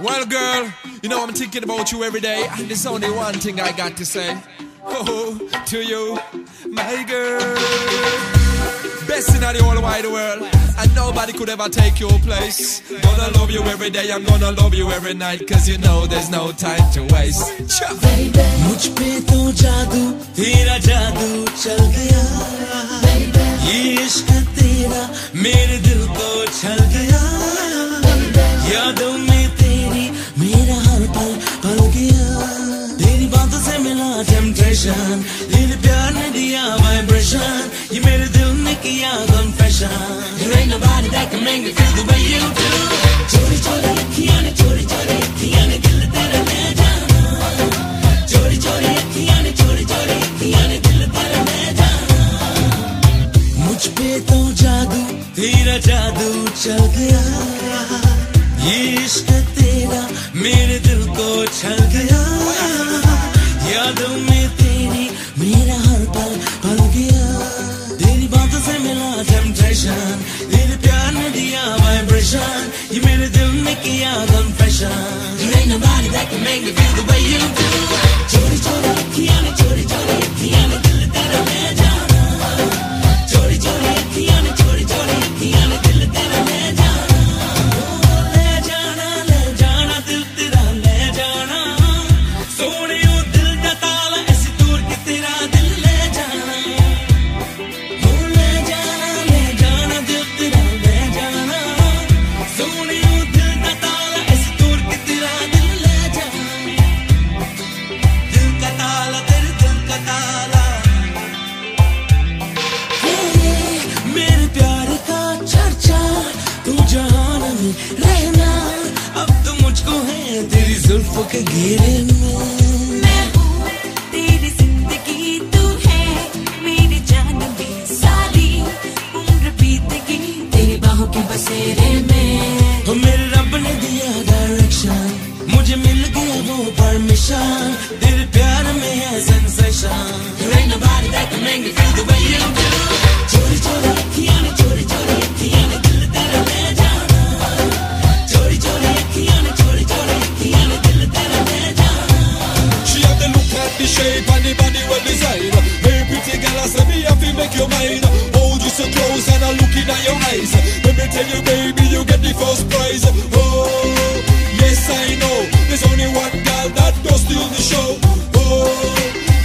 Well, girl, you know I'm thinking about you every day, and there's only one thing I got to say. Oh, to you, my girl. Best in the whole wide world, and nobody could ever take your place. Gonna love you every day, I'm gonna love you every night, cause you know there's no time to waste. Cha. मुझ पे तो जादू तेरा जादू चल गया ये इश्क तेरा मेरे दिल को छल गया टेम्पटेशन तेरे प्यार ने दिया वाइब्रेशन ये मेरे दिल ने किया confession There ain't nobody that can make me feel the way you do. चोरी चोरी अखियाँ ने चोरी चोरी अखियाँ ने दिल तेरा ले जाना चोरी चोरी अखियाँ ने चोरी चोरी अखियाँ ने दिल तेरा ले जाना मुझ पे तो जादू, तेरा जादू चल गया। ये इश्क तेरा, मेरे confession. There ain't nobody that can make me feel the way. रहना। अब तो मुझको है तेरी जुल्फों के घेरे में। मैं हूँ तेरी ज़िंदगी तू है मेरी जान भी सारी। उम्र बीतेगी तेरी बाहों के बसेरे में। मेरे रब ने दिया डायरेक्शन मुझे मिल गया वो permission eyes. Let me tell you, baby, you get the first prize. Oh, yes, I know. There's only one girl that does steal the show. Oh,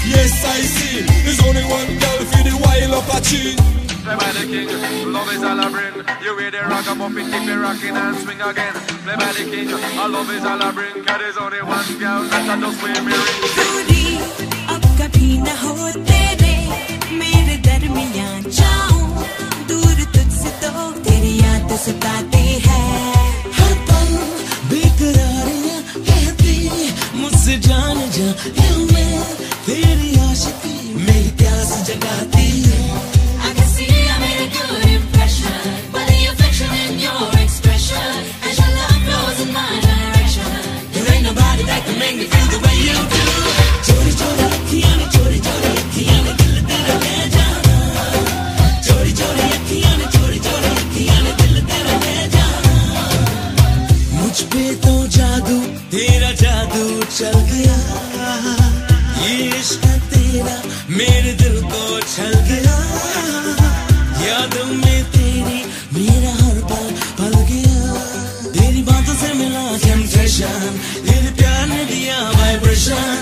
yes, I see. There's only one girl for the wild Apache. Play by the king, love is all I bring. You hear the rock, I'm up and keep it rocking and swing again. Play by the king, all love is all I bring. Cause there's only one girl that I just wear me ring. ये इश्क तेरा मेरे दिल को छल गया। यादों में तेरी, मेरा हर पल पल गया। तेरी बातों से मिला टेम्पटेशन तेरे प्यार ने दिया वाइब्रेशन